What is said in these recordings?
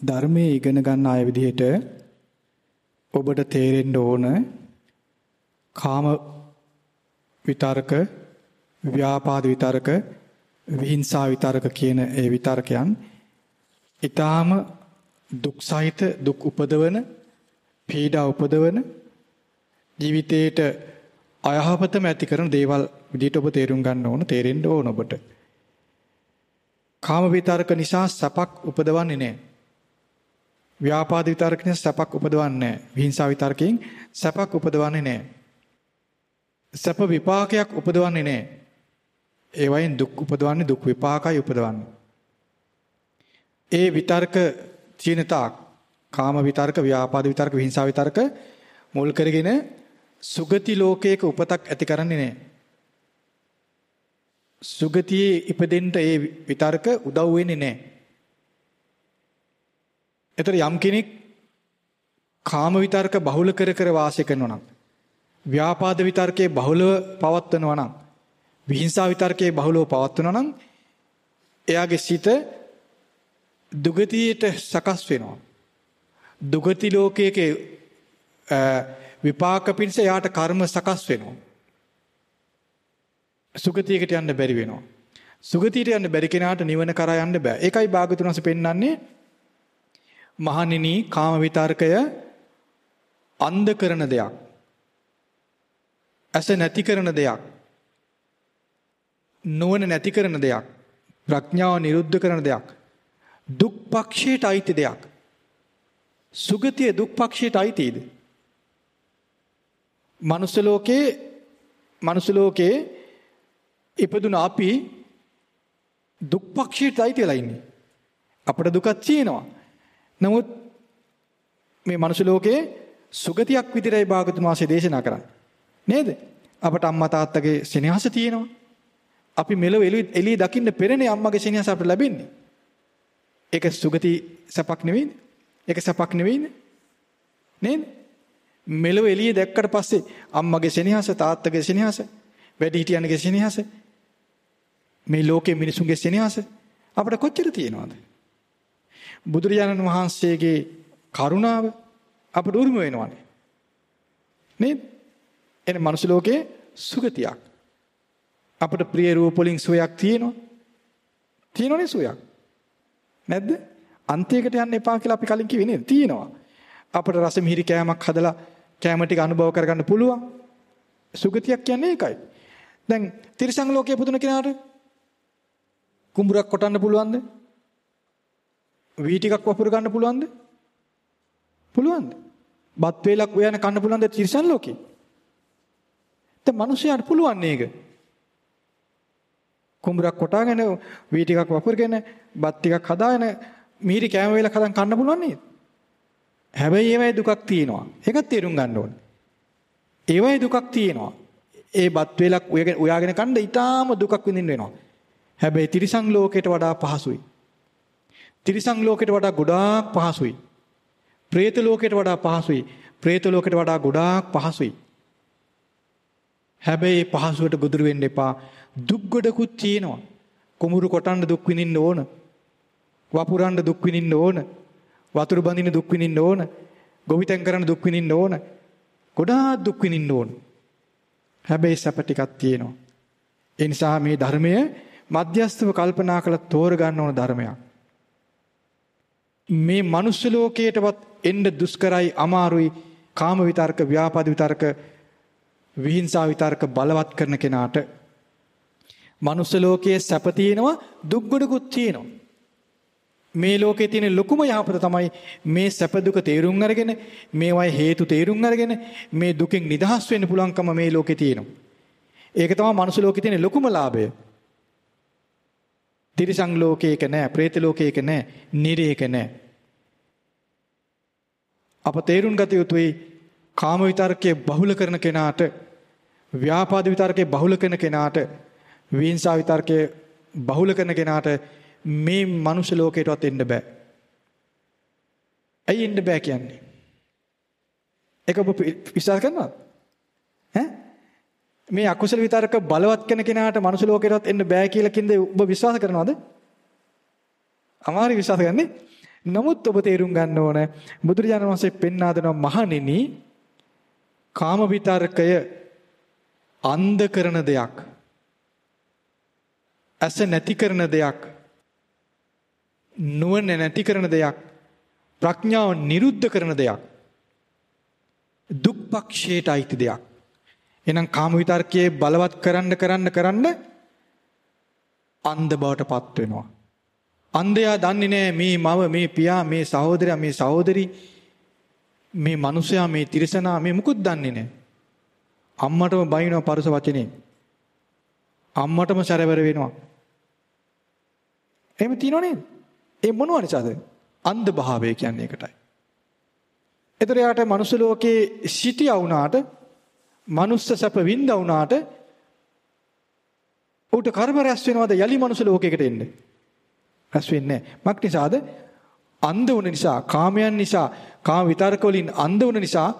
ධර්මයේ ඉගෙන ගන්න අය විදිහට ඔබට තේරෙන්න ඕන කාම විතරක ව්‍යාපාද විතරක විහිංසා විතරක කියන ඒ විතරකයන් ඊටාම දුක් සහිත දුක් උපදවන පීඩා උපදවන ජීවිතේට අයහපතම ඇති කරන දේවල් විදිහට ඔබ තේරුම් ගන්න ඕන තේරෙන්න ඕන ඔබට. කාම විතරක නිසා සපක් උපදවන්නේ නැහැ. ව්‍යාපාද විතරක නිසා සපක් උපදවන්නේ නැහැ විහිංසා විතරකයෙන් සපක් උපදවන්නේ නැහැ සැප විපාකයක් උපදවන්නේ නැහැ ඒ වයින් දුක් උපදවන්නේ දුක් විපාකයි උපදවන්නේ. ඒ විතර්ක තියෙන තාක් කාම විතර්ක, ව්‍යාපාද විතර්ක, විහිංසා විතර්ක මුල් කරගෙන සුගති ලෝකයක උපතක් ඇති කරන්නේ නැහැ. සුගතියේ ඉපදෙන්න ඒ විතර්ක උදව් වෙන්නේ නැහැ. ඒතර යම් කෙනෙක් කාම විතර්ක බහුල කර කර වාසය කරනවා නම් ව්‍යාපාද විතර්කයේ බහුලව පවත්වනවා නම් විහිංසාව විතර්කයේ බහුලව පවත්වනවා නම් එයාගේ සිත දුගතියට සකස් වෙනවා. දුගති ලෝකයේ විපාක පිණිස එයාට කර්ම සකස් වෙනවා. සුගතියකට යන්න බැරි වෙනවා. සුගතියට යන්න බැරි කෙනාට නිවන කරා යන්න බෑ. ඒකයි භාගතුන්ස පෙන්වන්නේ මහණෙනි කාම විතර්කය අන්ධ කරන දෙයක්. ඇස නැති කරන දෙයක්. නුවණ නැති කරන දෙයක්. ප්‍රඥාව නිරුද්ධ කරන දෙයක්. දුක් පක්ෂයට අයිති දෙයක්. සුගතිය දුක් පක්ෂයට අයිතිද? මනුස්ස ලෝකේ මනුස්ස ලෝකේ ඉපදුන අපි දුක් පක්ෂයට අයිතිලා ඉන්නේ. අපට දුකක් තියෙනවා. නමුත් මේ මනුස්ස ලෝකේ සුගතියක් විතරයි භාගතුන් වහන්සේ දේශනා කරන්නේ. නේද? අපට අම්මා තාත්තගේ සෙනෙහස තියෙනවා. අපි මෙලොව එළිය දකින්න පෙරනේ අම්මගේ සෙනෙහස අපට ලැබෙන්නේ. ඒක සුගති සපක් නෙවෙයිද? ඒක සපක් නෙවෙයිද? නේද? මෙලොව එළිය දැක්කට පස්සේ අම්මගේ සෙනෙහස තාත්තගේ සෙනෙහස වැඩිහිටියන්ගේ සෙනෙහස මේ ලෝකේ මිනිසුන්ගේ සෙනෙහස අපිට කොච්චර තියෙනවද? බුදුරජාණන් වහන්සේගේ කරුණාව අපට උරුම වෙනවනේ. නේද? එනේ මනුස්ස ලෝකේ සුගතියක්. අපිට ප්‍රිය රූප වලින් සුවයක් තියෙනවා. තියෙනවනේ සුවයක්. නැද්ද? අන්තයකට යන්න එපා කියලා අපි කලින් කිව්වේ නේද? තියෙනවා. අපිට රස මිහිරි කෑමක් හදලා කෑම ටික අනුභව කරගන්න පුළුවන්. සුගතියක් කියන්නේ ඒකයි. දැන් තිරිසන් ලෝකයේ පුදුන කෙනාට කුඹුරක් කොටන්න පුළුවන්ද? වී ටිකක් වපුර ගන්න පුළුවන්ද? පුළුවන්ද? බත් වේලක් උයන කන්න පුළුවන්ද තිරිසන් ලෝකේ? දැන් මිනිස්සුන්ට පුළුවන් නේක. කුඹුරක් කොටාගෙන වී ටිකක් වපුරගෙන බත් ටිකක් හදාගෙන මිහිරි කෑම වේලක් හදන් කන්න පුළුවන් නේද? හැබැයි ඒවයි දුකක් තියෙනවා. ඒකත් තේරුම් ගන්න ඕනේ. ඒවයි දුකක් තියෙනවා. ඒ බත් වේලක් උයාගෙන කන්න ඊටාම දුකක් විඳින්න වෙනවා. හැබැයි තිරිසන් ලෝකයට වඩා පහසුයි. තිරිසන් ලෝකයට වඩා ගොඩාක් පහසුයි. പ്രേත ලෝකයට වඩා පහසුයි. പ്രേත ලෝකයට වඩා ගොඩාක් පහසුයි. හැබැයි පහසුවට ගොදුරු වෙන්න එපා. දුක් ගොඩකුත් තියෙනවා. කුඹුරු කොටන්න දුක් විඳින්න ඕන. වපුරන්න දුක් විඳින්න ඕන. වතුරු බඳින්න දුක් විඳින්න ඕන. ගොවිතැන් කරන දුක් විඳින්න ඕන. ගොඩාක් දුක් විඳින්න ඕන. හැබැයි සැප ටිකක් තියෙනවා. ඒ නිසා මේ ධර්මය මධ්‍යස්ථව කල්පනා කරලා තෝරගන්න ඕන ධර්මයක්. මේ මනුස්ස ලෝකයටවත් එන්න දුෂ්කරයි අමාරුයි කාම විතර්ක ව්‍යාපාද විතර්ක විහිංසා විතර්ක බලවත් කරන කෙනාට මනුස්ස ලෝකයේ සැප තියෙනවා දුක් ගොඩකුත් තියෙනවා. මේ ලෝකේ තියෙන ලොකුම යහපත තමයි මේ සැප දුක තේරුම් අරගෙන මේවයි හේතු තේරුම් අරගෙන මේ දුකෙන් නිදහස් වෙන්න පුළුවන්කම මේ ලෝකේ තියෙනවා. ඒක තමයි මනුස්ස ලෝකේ තියෙන ලොකුම ලාභය. තිරිසන් ලෝකේක නෑ, പ്രേත ලෝකේක නෑ, නිරේක නෑ. අප තේරුම් ගත යුතුයි කාම විතර්කයේ බහුල කරන කෙනාට ව්‍යාපාද විතර්කයේ බහුල කරන කෙනාට විහිංසා විතර්කයේ බහුල කරන කෙනාට මේ මනුෂ්‍ය ලෝකයටවත් එන්න බෑ. ඇයි එන්න බෑ කියන්නේ? ඒක ඔබ විශ්වාස කරනවද? ඈ? මේ අකුසල විතර්ක බලවත් කරන කෙනාට මනුෂ්‍ය ලෝකයටවත් එන්න බෑ කියලා කින්ද ඔබ විශ්වාස කරනවද? අමාරු විශ්වාස කරන්නේ. නමුත් ඔබ තේරුම් ගන්න ඕන බුදුරජාණන් වහන්සේ පෙන්වා දෙනවා මහණෙනි කාම විතරකය අන්ධ කරන දෙයක්. ඇස නැති කරන දෙයක්. නුවණ නැති කරන දෙයක්. ප්‍රඥාව නිරුද්ධ කරන දෙයක්. දුක්පක්ෂයට අයිති දෙයක්. එහෙනම් කාම විතර්කයේ බලවත් කරන්න කරන්න කරන්න අන්ධ බවටපත් වෙනවා. අන්ධයා දන්නේ නැහැ මේ මව මේ පියා මේ සහෝදරයා මේ සහෝදරි මේ මිනිසයා මේ තිරසනා මේ මුකුත් දන්නේ නැහැ. අම්මටම බයිනවා පරස වචනේ. අම්මටම සැරවර වෙනවා. එහෙම තියනව නේද? ඒ මොනව නිසාද? අන්ධ භාවය කියන්නේ ඒකටයි. ඒතර යාට මනුස්ස ලෝකේ සිටියා වුණාට මනුස්ස සැප වින්දා වුණාට ඌට කර්ම රැස් වෙනවද යලි මනුස්ස ලෝකයකට එන්නේ? රැස් වෙන්නේ නැහැ. මක් නිසාද? අන්ධ වුණ නිසා, කාමයන් නිසා, කාම විතරක වලින් අන්ධ වුණ නිසා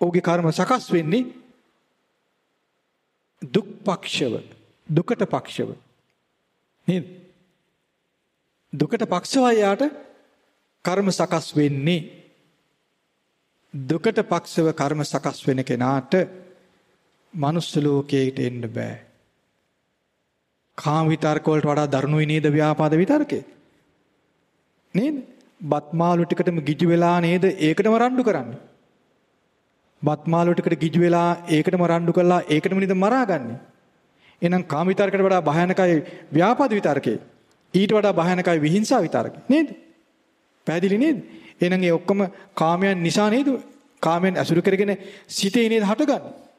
ඔහුගේ කර්ම සකස් වෙන්නේ දුක් පක්ෂව, දුකට පක්ෂව. නේද? දුකට පක්ෂව යාට කර්ම සකස් වෙන්නේ දුකට පක්ෂව කර්ම සකස් වෙන කෙනාට මනුස්ස ලෝකයට එන්න බෑ. කාම විතර්ක වලට වඩා දරුණුයි නේද ව්‍යාපාද විතර්කේ? නේද? බත්මාළු ටිකටම ගිජු වෙලා නේද ඒකටම රණ්ඩු කරන්නේ. බත්මාළු ටිකට ගිජු වෙලා ඒකටම රණ්ඩු කළා ඒකටම නේද මරාගන්නේ. එහෙනම් කාම විතර්කයට වඩා භයානකයි ව්‍යාපාද විතර්කේ. ඊට වඩා භයානකයි විහිංසාව විතර්කේ. නේද? පැහැදිලි නේද? එහෙනම් ඒ ඔක්කොම කාමයන් නිසා නේද? කාමයන් ඇසුරු කරගෙන සිතේ නේද හටගන්නේ.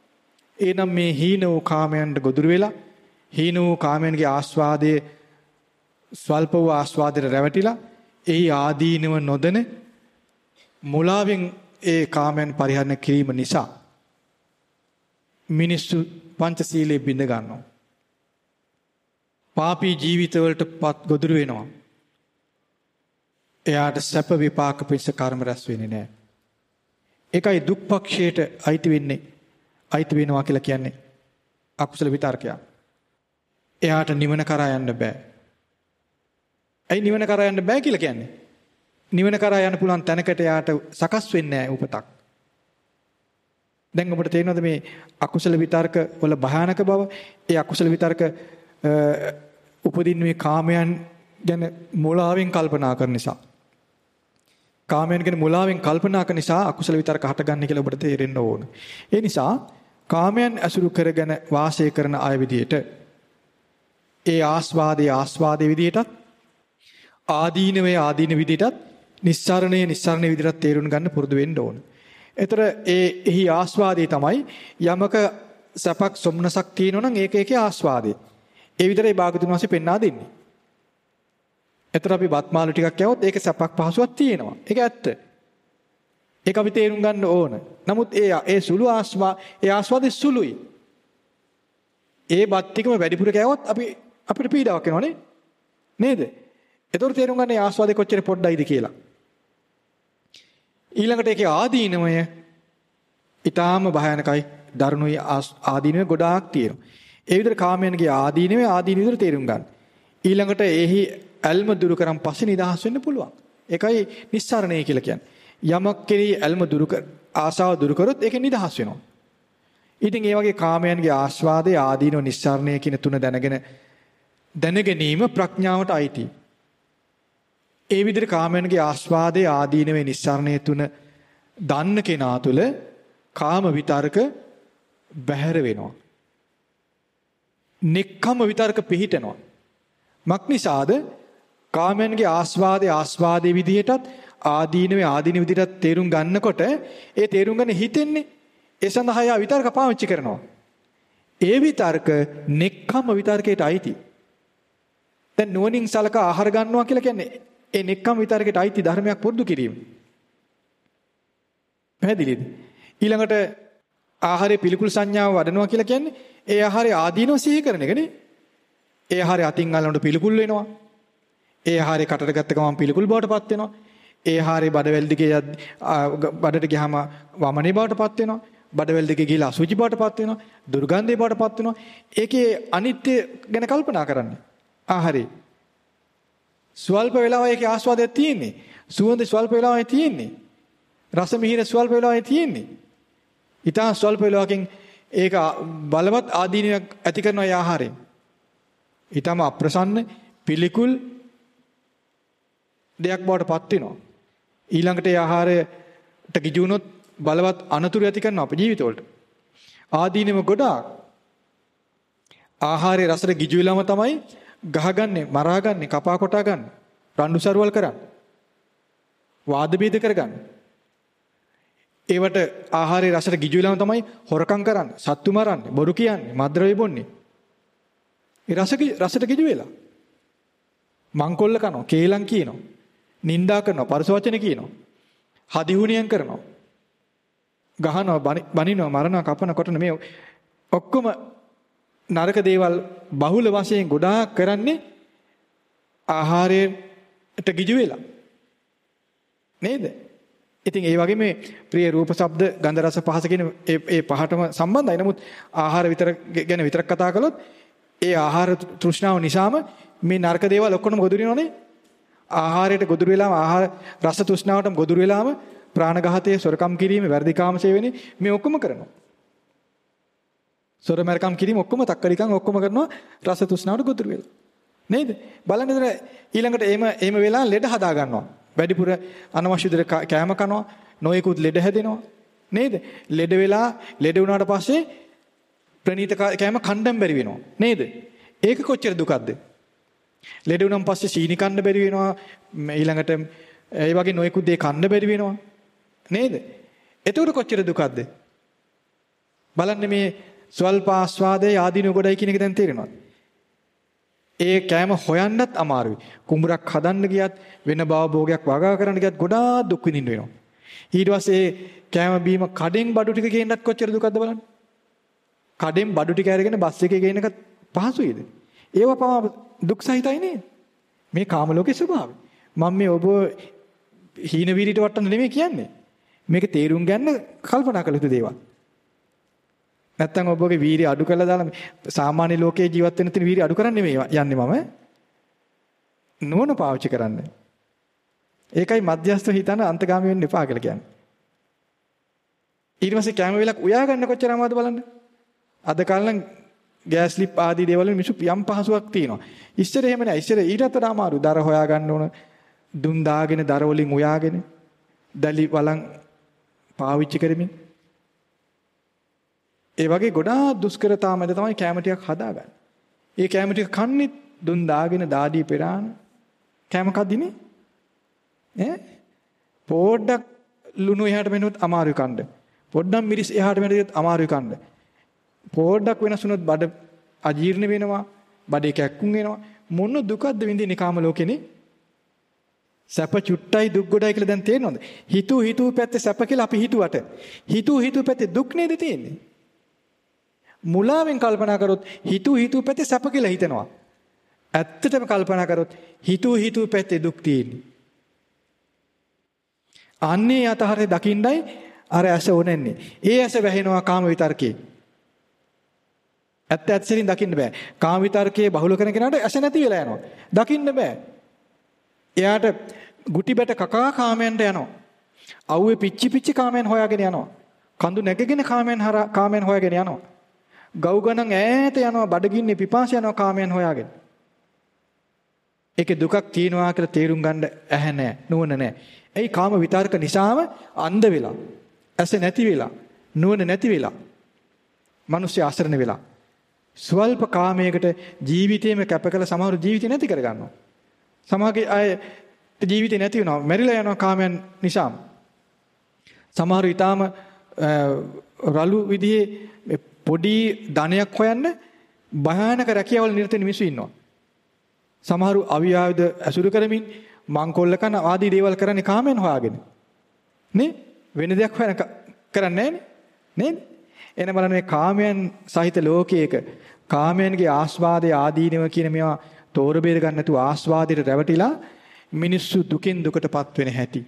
එහෙනම් මේ හීන වූ කාමයන්ට ගොදුරු වෙලා හීන වූ කාමයන්ගේ ආස්වාදයේ ස්වල්ප වූ ආස්වාදයට රැවටිලා එහි ආදීනව නොදෙන මුලාවෙන් ඒ කාමයන් පරිහරණය කිරීම නිසා මිනිස්සු පංචශීලයේ බිඳ ගන්නවා. පාපී ජීවිතවලට පත් ගොදුරු වෙනවා. එයාට සැප විපාක පිණිස කර්ම රැස් වෙන්නේ නැහැ. ඒකයි දුක්පක්ෂයට අයිති වෙන්නේ. අයිති වෙනවා කියලා කියන්නේ අකුසල විතර්කයක්. එයාට නිවන කරා යන්න බෑ. ඇයි නිවන කරා යන්න බෑ කියලා කියන්නේ? නිවන කරා යන්න පුළුවන් තැනකට එයාට සකස් වෙන්නේ නැහැ උපතක්. දැන් ඔබට තේරෙනවද මේ අකුසල විතර්ක වල භයානක බව? ඒ අකුසල විතර්ක උපදින්නේ කාමයන් ගැන මුලාවෙන් කල්පනා කරන නිසා. කාමයන් ගැන මුලාවෙන් කල්පනා කරන නිසා අකුසල විතර්ක හටගන්නේ කියලා ඔබට තේරෙන්න ඕන. ඒ නිසා කාමයන් ඇසුරු කරගෙන වාසය කරන අය විදියට ඒ ආස්වාදයේ ආස්වාදයේ විදිහටත් ආදීනවේ ආදීන විදිහටත් නිස්සරණයේ නිස්සරණ විදිහටත් තේරුම් ගන්න පුරුදු වෙන්න ඕන. ඒතර ඒ එහි ආස්වාදයේ තමයි යමක සැපක් සොම්නසක් තියෙනවා නම් ඒක ඒකේ ආස්වාදේ. ඒ විතරයි භාගතුන් වහන්සේ පෙන්වා දෙන්නේ. ඒතර අපි බත්මාළු ටිකක් යවොත් ඒක සැපක් පහසුවක් තියෙනවා. ඒක ඇත්ත. ඒක අපි තේරුම් ගන්න ඕන. නමුත් ඒ ඒ සුළු ආස්වා ඒ ආස්වාදේ සුළුයි. ඒ බත් ටිකම වැඩිපුර කෑවොත් අපි අපිට පීඩාවක් එනවනේ. නේද? ඒතකොට තේරුම් ගන්න ආස්වාදේ කොච්චර පොඩ්ඩයිද කියලා. ඊළඟට ඒකේ ආදීනමය ඊටාම භයානකයි. දරුණුයි ආදීනමය ගොඩාක් තියෙනවා. ඒ විදිහට කාමයන්ගේ ආදීනමය ආදීන විදිහට තේරුම් ගන්න. ඊළඟට එහි ඇල්ම දුරු කරන් පස්සේ නිදහස් වෙන්න පුළුවන්. ඒකයි නිස්සාරණය කියලා කියන්නේ. යමක් කෙරෙහි ඇල්ම දුරු කර ආසාව දුරු කරොත් ඒකෙන් නිදහස් වෙනවා. ඉතින් ඒ වගේ කාමයන්ගේ ආස්වාදයේ ආදීනව නිස්සාරණය කියන තුන දැනගෙන දැනගැනීම ප්‍රඥාවට අයිති. ඒ විදිහට කාමයන්ගේ ආස්වාදයේ ආදීනවේ නිස්සාරණය තුන දන්න කෙනා තුල කාම විතර්ක බැහැර වෙනවා. නික්කම විතර්ක පිහිටනවා. මක්නිසාද කාමයන්ගේ ආස්වාදයේ ආස්වාදයේ විදිහටත් ආදීනවේ ආදීන විදිහටත් තේරුම් ගන්නකොට ඒ තේරුම් ගන්න හිතෙන්නේ ඒ සඳහා යා විතර්ක පාවිච්චි කරනවා. ඒ විතර්ක නෙක්ඛම් විතර්කයට අයිති. දැන් නුවණින් සලකා ආහාර ගන්නවා කියලා කියන්නේ ඒ නෙක්ඛම් විතර්කයට අයිති ධර්මයක් පුරුදු කිරීම. පැහැදිලිද? ඊළඟට ආහාරයේ පිළිකුල් සංඥාව වඩනවා කියලා කියන්නේ ඒ ආහාරයේ ආදීනව සිහි කරන එකනේ. ඒ ආහාරය අතින් අල්ලනකොට පිළිකුල් වෙනවා. ඒ ආහාරය කටට ගත්ත ගමන් පිළිකුල් බවටපත් වෙනවා. ඒ ආහාරය බඩවැල් දිගේ බඩට ගියාම වමනේ බවටපත් වෙනවා. බඩවැල් දෙකේ ගිහිලා අසුචි බවටපත් වෙනවා. දුර්ගන්ධය බවටපත් වෙනවා. ඒකේ අනිත්‍ය ගැන කල්පනා කරන්න. ආහාරේ. ස්වල්ප වෙලාව ඒකේ ආස්වාදයක් තියෙන්නේ. සුවඳ ස්වල්ප වෙලාවයි තියෙන්නේ. රස මිහිර ස්වල්ප වෙලාවයි තියෙන්නේ. ඊටා ස්වල්ප වෙලාවකින් ඒක බලවත් ආදීනයක් ඇති කරන ආහාරයෙන්. ඊටම අප්‍රසන්න පිළිකුල් දෙයක් බවට පත් වෙනවා. ඊළඟට ඒ ආහාරයට ගිජුනොත් බලවත් අනතුරු ඇති කරනවා අපේ ජීවිතවලට. ආදීනෙම ගොඩාක් ආහාරයේ රසට ගිජු වෙලාම තමයි ගහගන්නේ, මරාගන්නේ, කපා කොටා ගන්න. රණ්ඩු සරුවල් කරන්නේ. වාද බේද කරගන්නේ. ඒවට ආහාරයේ රසට ගිජු වෙලාම තමයි හොරකම් කරන්නේ, සත්තු මරන්නේ, බොරු කියන්නේ, මද්ද්‍රව්‍ය බොන්නේ. ඒ රස රසට ගිජු වෙලා. මංකොල්ල කනවා, කේලම් කියනවා, නින්දා කරනවා, පරස වචන කියනවා. හදිහුණියම් කරනවා. ගහනවා, බනිනවා, මරනවා, කපන කොටන මේ ඔක්කොම නරක දේවල් බහුල වශයෙන් ගොඩාක් කරන්නේ ආහාරයට ගිජු වෙලා. නේද? ඉතින් ඒ වගේ මේ ප්‍රිය රූප ශබ්ද ගන්ධ රස පහස කියන ඒ ඒ පහටම සම්බන්ධයි. නමුත් ආහාර විතර ගැන විතරක් කතා කළොත් ඒ ආහාර තෘෂ්ණාව නිසාම මේ නරක දේවල් ඔක්කොම ගොදුරු වෙනවනේ. ආහාරයට ගොදුරු වෙලාම ආහාර රස තෘෂ්ණාවටම ගොදුරු වෙලාම ප්‍රාණඝාතයේ සොරකම් කිරීම, වැරදි කාමසේ වෙන්නේ මේ ඔක්කොම කරනවා. සොර මරකම් කිරීම ඔක්කොම තක්කඩිකම් ඔක්කොම කරනවා රස තෘෂ්ණාවට ගොදුරු වෙලා. නේද? බලන්න ඊළඟට එහෙම එහෙම වෙලා ලෙඩ හදා ගන්නවා. වැඩිපුර අනවශ්‍ය විදිහට කෑම කනවා, නොයෙකුත් ලෙඩ හැදෙනවා. නේද? ලෙඩ වෙලා ලෙඩ වුණාට පස්සේ ප්‍රනීත කෑම කණ්ඩම් බැරි වෙනවා. නේද? ඒක කොච්චර දුකක්ද? ලෙඩ වුණාන් පස්සේ සීනි කන්න බැරි වෙනවා. ඊළඟට ඒ වගේ නොයෙකුත් දේ කන්න බැරි වෙනවා. නේද? එතකොට කොච්චර දුකක්ද? බලන්න මේ ස්වල්ප ආස්වාදයේ ආදීන ගොඩයි කියන එක දැන් තේරෙනවද? ඒ කෑම හොයන්නත් අමාරුයි. කුඹරක් හදන්න ගියත් වෙන භවභෝගයක් වගා කරන්න ගියත් ගොඩාක් දුක් විඳින්න වෙනවා. ඊට පස්සේ කෑම බීම කඩෙන් බඩු ටික ගේන්නත් කොච්චර දුකක්ද බලන්න. කඩෙන් බඩු ටික අරගෙන බස් එකේ ගේන එක පහසුයිද? ඒව පවා දුක් සහිතයි නේද? මේ කාම ලෝකේ ස්වභාවය. මම මේ ඔබ හීන වීරිට වටන්න නෙමෙයි කියන්නේ. මේක තේරුම් ගන්න කල්පනා කළ යුතු දේවල්. නැත්තම් ඔබගේ වීරිය අඩු කරලා දාලා සාමාන්‍ය ලෝකයේ ජීවත් වෙන තැන වීරිය අඩු කරන්නේ මේ යන්නේ මම. නුවණ පාවිච්චි කරන්න. ඒකයි මධ්‍යස්ථ හිතන අන්තගාමී වෙන්න එපා කියලා කියන්නේ. ඊට පස්සේ කැම වේලක් උයා ගන්න කොච්චර අමාරුද බලන්න. අද කාලේ ගෑස් ලිප් ආදී දේවල් වලින් මිසු යම් පහසුවක් තියෙනවා. ඉස්සර එහෙම නෑ. ඉස්සර ඊටත් වඩා අමාරු. දර හොයා ගන්න ඕන. දුම් දාගෙන දර වලින් උයාගෙන දලි වලන් පාවිච්චි කරමින් ඒ වගේ ගොඩාක් දුෂ්කරතා මැද තමයි කැම ටිකක් හදාගන්නේ. ඒ කැම ටික කන්නේ දුන් දාගෙන දාඩිය පෙරාන කැම කද්දිනේ ඈ පොඩ්ඩක් ලුණු එහාට මෙන්නොත් අමාරුයි කන්න. පොඩ්ඩක් මිරිස් එහාට මෙන්නොත් අමාරුයි කන්න. පොඩ්ඩක් වෙනස් වුණොත් බඩ අජීර්ණ වෙනවා, බඩේ කැක්කුම් වෙනවා. මොන දුකක්ද විඳින්නේ කාම ලෝකෙනේ? සැප චුට්ටයි දුක් ගොඩයි කියලා දැන් තේරෙනවද? හිතු හිතු පැත්තේ සැප කියලා අපි හිතුවට හිතු හිතු පැත්තේ දුක් නේද තියෙන්නේ? මුලාවෙන් කල්පනා කරොත් හිතු හිතු පැත්තේ සැප කියලා හිතනවා. ඇත්තටම කල්පනා කරොත් හිතු හිතු පැත්තේ දුක් තියෙන්නේ. අන්නේ යතහරේ දකින්නයි අර ඇස ඕනෙන්නේ. ඒ ඇස වැහෙනවා කාම විතර්කේ. ඇත්ත ඇත්තසින් දකින්න බෑ. කාම විතර්කයේ බහුල කරන කෙනාට ඇස නැති වෙලා යනවා. දකින්න බෑ. එයාට ගුටි බැට කකා කාමයන්ට යනවා. අවුවේ පිච්චි පිච්චි කාමයන් හොයාගෙන යනවා. කඳු නැගගෙන කාමයන් හරහා කාමයන් හොයාගෙන යනවා. ගව් ගණන් ඈත යනවා බඩගින්නේ පිපාස යනවා කාමයන් හොයාගෙන. ඒකේ දුකක් තියෙනවා කියලා තේරුම් ගන්න ඇහැ නැහැ නුවණ නැහැ. එයි කාම විතර්ක නිසාම අන්ධ වෙලා, ඇස නැති වෙලා, නුවණ නැති වෙලා, මිනිස්සු ආශ්‍රණ වෙලා. ස්වල්ප කාමයකට ජීවිතේම කැප කළ සමහර ජීවිතේ නැති කර ගන්නවා. සමහරගේ අය ජීවිතේ නැති වෙනවා, මැරිලා යනවා කාමයන් නිසාම. සමහර ඊටාම රළු විදිහේ පොඩි ධනයක් හොයන්න භයානක රැකියාවල නිරත මිනිස්සු ඉන්නවා. සමහරු අවියායුධ ඇසුරු කරමින් මංකොල්ල කන ආදී දේවල් කරන්නේ කාමෙන් හොයාගෙන. නේ? වෙන දෙයක් හොයන කරන්නේ නේද? එන බලන්න මේ කාමයන් සහිත ලෝකයක කාමයන්ගේ ආස්වාදයේ ආදීනව කියන මේවා තෝර බේර ගන්න නැතුව ආස්වාදයට රැවටිලා මිනිස්සු දුකින් දුකටපත් වෙන හැටි.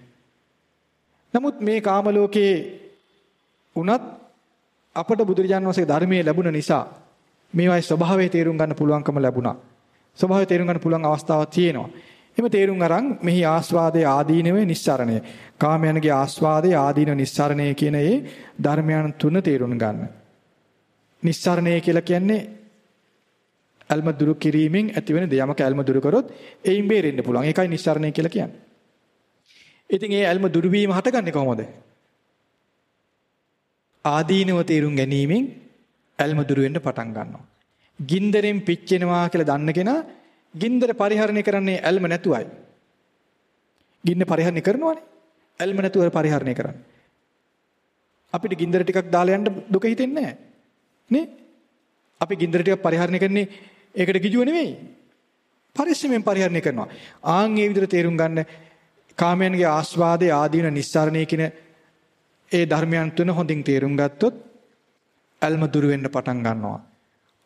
නමුත් මේ කාම ලෝකයේ උනත් අපට බුදුරජාණන් වහන්සේගේ ධර්මයේ ලැබුණ නිසා මේවායි ස්වභාවය තේරුම් ගන්න පුළුවන්කම ලැබුණා. ස්වභාවය තේරුම් ගන්න පුළුවන් අවස්ථාවක් තියෙනවා. එimhe තේරුම් අරන් මෙහි ආස්වාදයේ ආදීනවේ නිස්සරණය. කාමයන්ගේ ආස්වාදයේ ආදීන නිස්සරණය කියන ඒ ධර්මයන් තුන තේරුම් ගන්න. නිස්සරණය කියලා කියන්නේ අල්ම දුරු කිරීමෙන් ඇතිවෙන දෙයමක අල්ම දුරු කරොත් එයින් බේරෙන්න පුළුවන්. ඒකයි නිස්සරණය කියලා කියන්නේ. ඉතින් ඒ අල්ම දුරු වීම හටගන්නේ කොහොමද? ආදීනව තේරුම් ගැනීමෙන් ඇල්ම දුර වෙන්න පටන් ගන්නවා. ගින්දරෙන් පිච්චෙනවා කියලා දන්න කෙනා ගින්දර පරිහරණය කරන්නේ ඇල්ම නැතුවයි. ගින්න පරිහරණය කරනවනේ. ඇල්ම නැතුව පරිහරණය කරන්නේ. අපිට ගින්දර ටිකක් දාලා යන්න දුක හිතෙන්නේ නැහැ. නේ? අපි ගින්දර ටිකක් පරිහරණය කරන්නේ ඒකට ගිජුව නෙවෙයි. පරිස්සමෙන් පරිහරණය කරනවා. ආන් ඒ විදිහට තේරුම් ගන්න කාමයන්ගේ ආස්වාදයේ ආදීන නිස්සාරණය කියන ඒ ධර්මයන් තුන හොඳින් තේරුම් ගත්තොත් අල්ම දුරු වෙන්න පටන් ගන්නවා.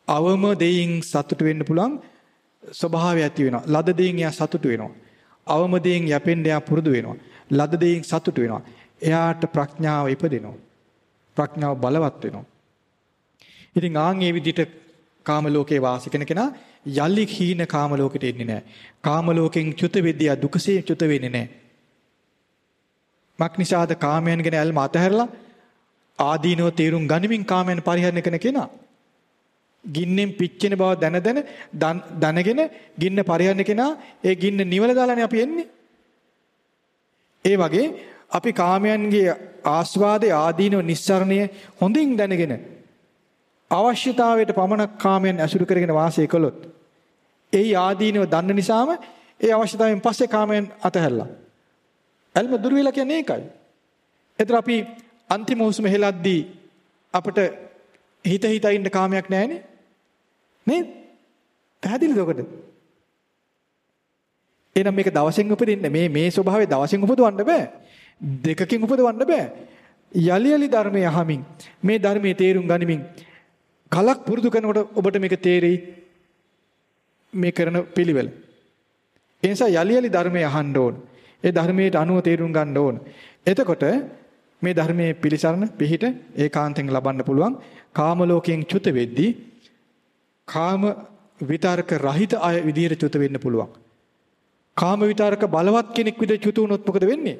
අවම දෙයින් සතුට වෙන්න පුළුවන් ස්වභාවය ඇති වෙනවා. ලද දෙයින් එයා සතුට වෙනවා. අවම දෙයින් යැපෙන්න එයා පුරුදු වෙනවා. ලද දෙයින් සතුට වෙනවා. එයාට ප්‍රඥාව ඉපදෙනවා. ප්‍රඥාව බලවත් වෙනවා. ඉතින් ආන් මේ විදිහට කාම ලෝකේ වාසය කරන කෙනා යලි හීන කාම ලෝකෙට එන්නේ නැහැ. කාම ලෝකෙන් චුත විද්‍යා දුකසේ චුත වෙන්නේ නැහැ. මක්නිසාද කාමයන් ගැන ඇල්ම අතහැරලා ආදීනව තේරුම් ගනිමින් කාමයන් පරිහරණය කරන කෙනා ගින්නෙන් පිච්චෙන බව දැන දැන දැනගෙන ගින්න පරිහරණය කෙනා ඒ ගින්න නිවල දාලානේ අපි එන්නේ ඒ වගේ අපි කාමයන්ගේ ආස්වාදයේ ආදීනව නිස්සරණය හොඳින් දැනගෙන අවශ්‍යතාවයට පමණක් කාමයන් ඇසුරු කරගෙන වාසය කළොත් එයි ආදීනව දන්න නිසාම ඒ අවශ්‍යතාවයෙන් පස්සේ කාමයන් අතහැරලා ඇල්ම දුර වෙලා කියන්නේ ඒකයි. එතන අපි අන්තිම හුස්ම හෙලද්දී අපිට හිත හිත ඉන්න කාමයක් නැහැනේ. නේද? පැහැදිලිද ඔකට? එහෙනම් මේක දවසෙන් උපදින්න මේ මේ ස්වභාවය දවසෙන් උපදවන්න බෑ. දෙකකින් උපදවන්න බෑ. යලි යලි ධර්මයේ අහමින් මේ ධර්මයේ තේරුම් ගනිමින් කලක් පුරුදු කරනකොට ඔබට මේක තේරෙයි මේ කරන පිළිවෙල. ඒ නිසා යලි යලි ධර්මයේ අහන්න ඕන. ඒ ධර්මයට අනුව තේරුම් ගන්න ඕන. එතකොට මේ ධර්මයේ පිළිසරණ පිහිට ඒකාන්තයෙන් ලබන්න පුළුවන්. කාම ලෝකයෙන් චුත වෙද්දී කාම විතරක රහිත අය විදියට චුත වෙන්න පුළුවන්. කාම විතරක බලවත් කෙනෙක් විදියට චුත වුණොත් මොකද වෙන්නේ?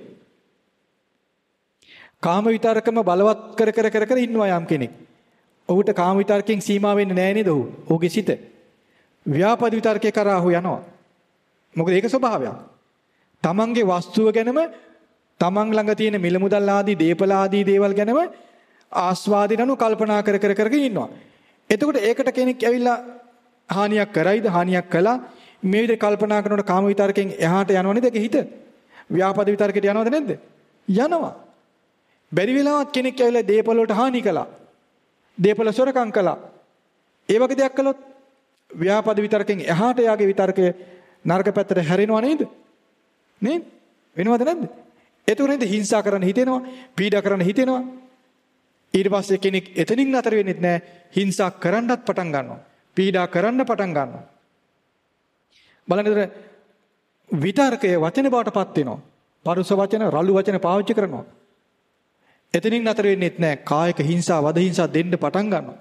කාම විතරකම බලවත් කර කර කර කර ඉන්නවා යම් කෙනෙක්. ඔහුට කාම විතරකෙන් සීමා වෙන්නේ නැහැ නේද ඔහු? ඔහුගේ සිත. ව්‍යාපද විතරකේ කරා ඔහු යනවා. මොකද ඒක ස්වභාවයක්. තමන්ගේ වස්තුව ගැනම තමන් ළඟ තියෙන මිල මුදල් ආදී දීපල ආදී දේවල් ගැනම ආස්වාදිනනු කල්පනා කර කර කරගෙන ඉන්නවා. එතකොට ඒකට කෙනෙක් ඇවිල්ලා හානියක් කරයිද හානියක් කළා මේ විදිහට කල්පනා කරනකොට කාම විතරකෙන් එහාට යනව නේද හිත? ව්‍යාපද විතරකයට යනවද නැද්ද? යනවා. බැරි වෙලාවත් කෙනෙක් ඇවිල්ලා දීපල වලට හානි කළා. දීපල සොරකම් කළා. ඒ වගේ දෙයක් කළොත් ව්‍යාපද විතරකෙන් එහාට යාගේ විතරකය නරක පැත්තට හැරෙනව නේද? නේද? වෙනවද නැද්ද? එතකොට නේද හිංසා කරන්න හිතෙනවා, පීඩා කරන්න හිතෙනවා. ඊට පස්සේ කෙනෙක් එතනින් නතර වෙන්නේ නැහැ. හිංසා කරන්නත් පටන් ගන්නවා. පීඩා කරන්න පටන් ගන්නවා. බලන්න විතර්කයේ වචන බවටපත් වෙනවා. පරුස වචන, රළු වචන පාවිච්චි කරනවා. එතනින් නතර වෙන්නේ නැහැ. කායික හිංසා, වද හිංසා දෙන්න පටන් ගන්නවා.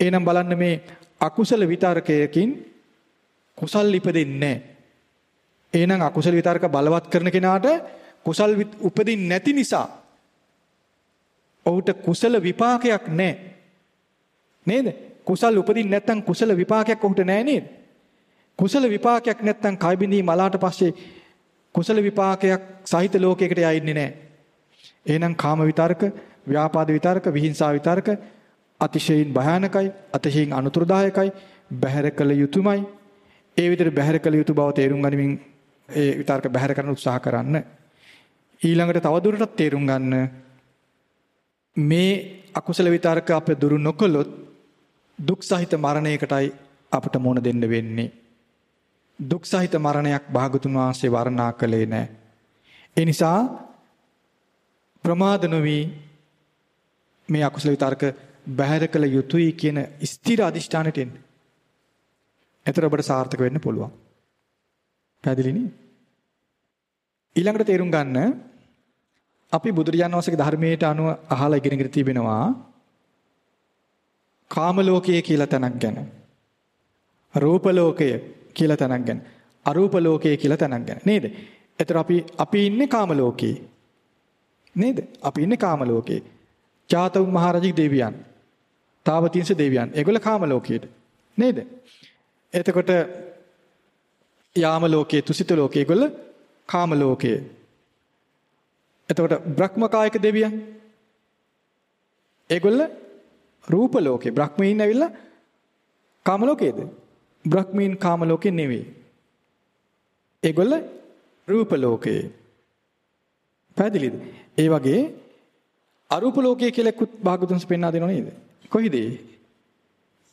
එහෙනම් බලන්න මේ අකුසල විතර්කයකින් කුසල් ඉපදෙන්නේ නැහැ. එහෙනම් අකුසල විතරක බලවත් කරන කෙනාට කුසල් උපදින්නේ නැති නිසා ඔහුට කුසල විපාකයක් නැහැ. නේද? කුසල් උපදින්නේ නැත්නම් කුසල විපාකයක් ඔහුට නැහැ නේද? කුසල විපාකයක් නැත්නම් කය බිඳී මලාට පස්සේ කුසල විපාකයක් සහිත ලෝකයකට යන්නේ නැහැ. එහෙනම් කාම විතරක, ව්‍යාපාද විතරක, විහිංසා විතරක අතිශයින් භයානකයි, අතිශයින් අනුතුරුදායකයි, බැහැර කළ යුතුයමයි. ඒ විදිහට බැහැර කළ යුතු බව තේරුම් ගනිමින් ඒ විතර්ක බැහැර කරන්න උත්සාහ කරන්න. ඊළඟට තවදුරටත් තේරුම් ගන්න මේ අකුසල විතර්ක අප දුරු නොකළොත් දුක් සහිත මරණයකටයි අපට මුහුණ දෙන්න වෙන්නේ. දුක් සහිත මරණයක් භාගතුන් වහන්සේ වර්ණනා කළේ නැහැ. ඒ නිසා ප්‍රමාද නොවි මේ අකුසල විතර්ක බැහැර කළ යුතුයි කියන ස්ථිර අදිෂ්ඨානෙට එන්න. එතකොට ඔබට සාර්ථක වෙන්න පුළුවන්. පැහැදිලි නේ? ඊළඟට තේරුම් ගන්න අපි බුදුරජාණන් වහන්සේගේ ධර්මයට අනුව අහලා ඉගෙනගෙන තිබෙනවා කාම ලෝකය කියලා තැනක් ගැන. රූප ලෝකය කියලා තැනක් ගැන. අරූප ලෝකයේ කියලා තැනක් ගැන නේද? එතකොට අපි අපි ඉන්නේ කාම ලෝකේ. නේද? අපි ඉන්නේ කාම ලෝකේ. චාතව් මහරජික දෙවියන්. තාවතිංස දෙවියන්. ඒගොල්ල කාම ලෝකයේද? නේද? එතකොට යාම ලෝකයේ තුසිත ලෝකයේ ඒගොල්ල කාම ලෝකයේ. එතකොට බ්‍රහ්මකායක දෙවියන් ඒගොල්ල රූප ලෝකේ බ්‍රහ්මීන් ඇවිල්ලා කාම ලෝකයේද? බ්‍රහ්මීන් කාම ලෝකේ නෙවෙයි. ඒගොල්ල රූප ලෝකේ. පැහැදිලිද? ඒ වගේ අරූප ලෝකයේ කියලා එක්කුත් භාගතුන්ස් පෙන්වා දෙනව නේද? කොයිද?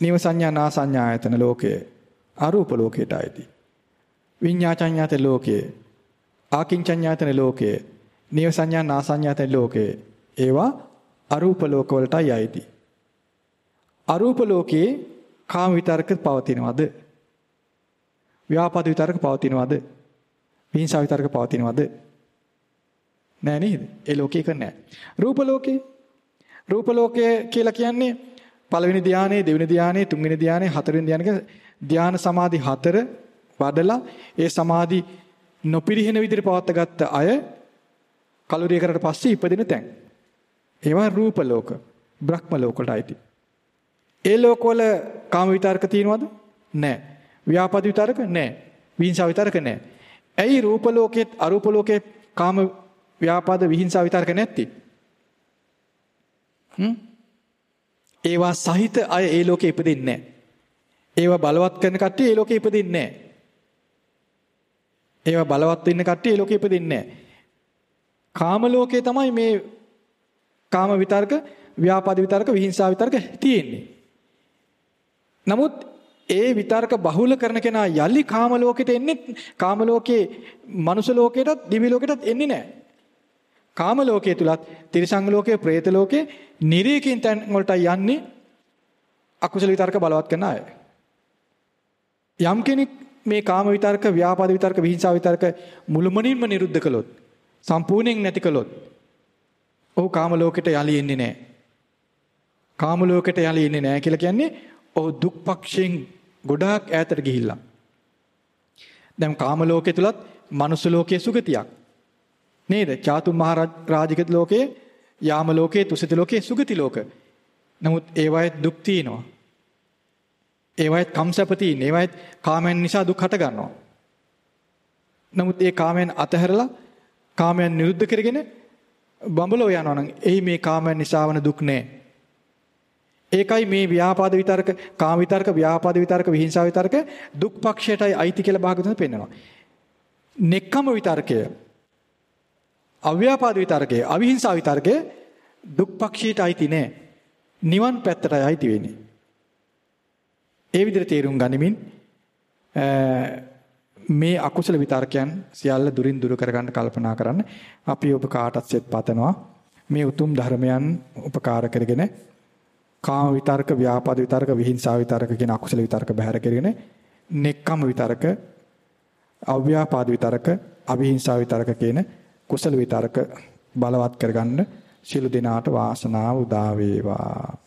නිව සංඥා නා සංඥායතන ලෝකයේ අරූප ලෝකයට අයිති. විඤ්ඤාචඤ්ඤාත ලෝකයේ ආකින්චඤ්ඤාතන ලෝකයේ නිව සංඥා නා සංඥාතන ලෝකයේ ඒවා අරූප ලෝක වලටයි අයිති. අරූප ලෝකයේ කාම විතරක පවතිනවද? ව්‍යාපාද විතරක පවතිනවද? විහිංසාව විතරක පවතිනවද? නෑ නේද? ඒ ලෝකේ එක නෑ. රූප ලෝකේ රූප ලෝකය කියලා කියන්නේ පළවෙනි ධානයේ, දෙවෙනි ධානයේ, තුන්වෙනි ධානයේ, හතරවෙනි ධානයක ධාන සමාධි හතර වඩලා ඒ සමාධි නොපිරිහෙන විදිහට පවත්වාගත්ත අය කලුරිය කරලා පස්සේ ඉපදින තැන්. ඒවා රූප ලෝක, බ්‍රහ්ම ලෝක වලට අයිති. ඒ ලෝකවල කාම විතරක තියෙනවද? නැහැ. ව්‍යාපාද විතරක නැහැ. විහිංසාව විතරක නැහැ. ඇයි රූප ලෝකෙත් අරූප ලෝකෙත් කාම ව්‍යාපාද විහිංසාව විතරක නැත්තේ? හ්ම්? ඒවා සහිත අය ඒ ලෝකෙ ඉපදින්නේ නැහැ. ඒවා බලවත් කරන කට්ටිය ඒ ලෝකෙ ඉපදින්නේ නැහැ. ඒවා බලවත් වෙන්න කට්ටිය ඒ ලෝකෙ ඉපදින්නේ නැහැ. කාම ලෝකේ තමයි මේ කාම විතරක, ව්‍යාපාද විතරක, විහිංසාව විතරක තියෙන්නේ. නමුත් ඒ විතරක බහුල කරන කෙනා යලි කාම ලෝකෙට එන්නේ කාම ලෝකේ මනුෂ්‍ය ලෝකයටත් දිවි ලෝකයටත් එන්නේ නැහැ. කාම ලෝකයේ තුලත් තිරිසංග ලෝකයේ പ്രേත ලෝකයේ නිරීකින් තැන් වලට යන්නේ අකුසල විතරක බලවත් කරන අය. යම් කෙනෙක් මේ කාම විතරක, ව්‍යාපාද විතරක, විහිංසාව විතරක මුළුමනින්ම නිරුද්ධ කළොත්, සම්පූර්ණයෙන් නැති කළොත්, ඔහු කාම ලෝකෙට යලි එන්නේ නැහැ. කාම ලෝකෙට යලි එන්නේ නැහැ කියලා කියන්නේ ඔහු දුක්පක්ෂයෙන් ගොඩාක් ඈතට ගිහිල්ලා. දැන් කාම ලෝකයේ තුලත් මනුස්ස ලෝකයේ සුගතියක්. නේද? චාතු මහරජික ලෝකයේ, යාම ලෝකයේ, තුසිත ලෝකයේ සුගති ලෝක. නමුත් ඒවායේ දුක් තියෙනවා. ඒවායේ කම්සප තියෙන. ඒවායේ කාමයන් නිසා දුක් හට ගන්නවා. නමුත් ඒ කාමයන් අතහැරලා කාමයන් නිරුද්ධ කරගෙන බඹලෝ යනවා නම් එහි මේ කාමයන් නිසා වන දුක් නැහැ. ඒකයි මේ ව්‍යාපාද විතරක, කාම විතරක, ව්‍යාපාද විතරක, විහිංසාව විතරක දුක් පක්ෂයටයි අයිති කියලා භාගතුන් පෙන්නනවා. නෙක්කම විතරකය අව්‍යාපාද විතරකේ අවිහිංසා විතරකේ දුක්පක්ෂයට අයිති නෑ. නිවන් පැත්තටයි අයිති වෙන්නේ. ඒ විදිහට තේරුම් ගනිමින් මේ අකුසල විතරකයන් සියල්ල දුරින් දුර කරගන්න කල්පනා කරන්න අපි ඔබ කාටත් සෙත් පතනවා. මේ උතුම් ධර්මයන් උපකාර කරගෙන කාම විතරක ව්‍යාපාද විතරක විහිංසා විතරක කියන අකුසල විතරක බැහැර කරගෙන නෙක්කම විතරක අව්‍යාපාද විතරක අවිහිංසා විතරක කියන කුසල විතරක බලවත් කරගන්න සියලු දෙනාට වාසනාව උදා වේවා.